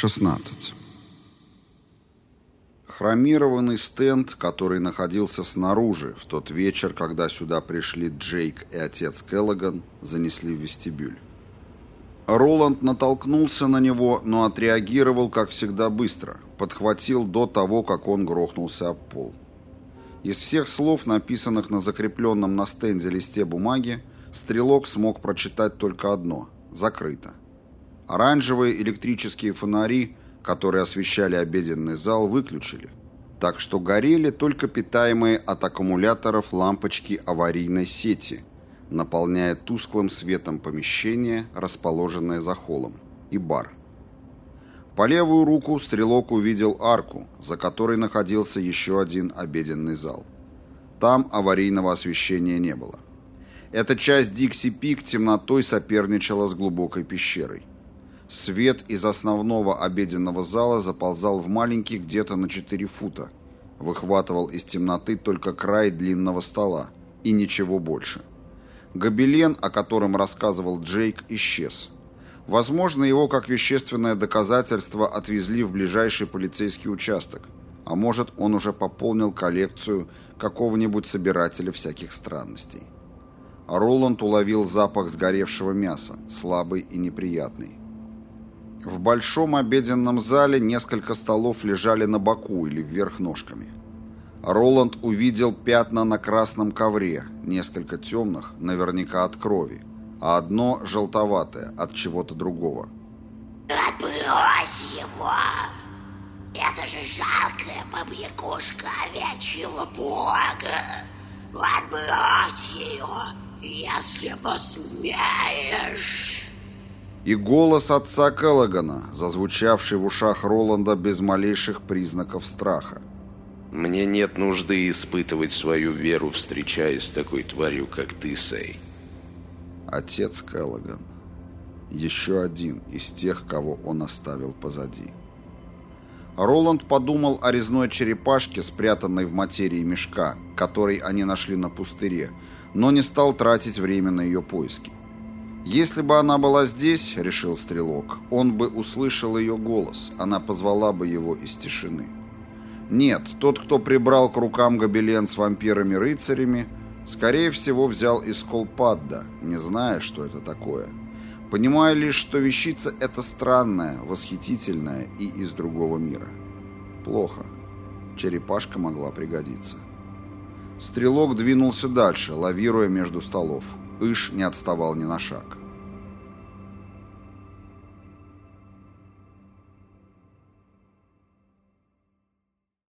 16. Хромированный стенд, который находился снаружи в тот вечер, когда сюда пришли Джейк и отец Келлоган, занесли в вестибюль. Роланд натолкнулся на него, но отреагировал, как всегда, быстро, подхватил до того, как он грохнулся об пол. Из всех слов, написанных на закрепленном на стенде листе бумаги, стрелок смог прочитать только одно – «закрыто». Оранжевые электрические фонари, которые освещали обеденный зал, выключили, так что горели только питаемые от аккумуляторов лампочки аварийной сети, наполняя тусклым светом помещение, расположенное за холлом, и бар. По левую руку стрелок увидел арку, за которой находился еще один обеденный зал. Там аварийного освещения не было. Эта часть Дикси Пик темнотой соперничала с глубокой пещерой. Свет из основного обеденного зала заползал в маленький где-то на 4 фута. Выхватывал из темноты только край длинного стола. И ничего больше. Гобелен, о котором рассказывал Джейк, исчез. Возможно, его как вещественное доказательство отвезли в ближайший полицейский участок. А может, он уже пополнил коллекцию какого-нибудь собирателя всяких странностей. Роланд уловил запах сгоревшего мяса, слабый и неприятный. В большом обеденном зале несколько столов лежали на боку или вверх ножками. Роланд увидел пятна на красном ковре, несколько темных, наверняка от крови, а одно желтоватое, от чего-то другого. «Отбрось его! Это же жалкая побрякушка овечьего бога! Отбрось ее, если посмеешь!» И голос отца Келлогана, зазвучавший в ушах Роланда без малейших признаков страха. «Мне нет нужды испытывать свою веру, встречаясь с такой тварью, как ты, Сей». Отец Келлоган. Еще один из тех, кого он оставил позади. Роланд подумал о резной черепашке, спрятанной в материи мешка, который они нашли на пустыре, но не стал тратить время на ее поиски. Если бы она была здесь, решил Стрелок, он бы услышал ее голос, она позвала бы его из тишины. Нет, тот, кто прибрал к рукам гобелен с вампирами-рыцарями, скорее всего взял из колпадда, не зная, что это такое. Понимая лишь, что вещица эта странная, восхитительная и из другого мира. Плохо. Черепашка могла пригодиться. Стрелок двинулся дальше, лавируя между столов. Иш не отставал ни на шаг.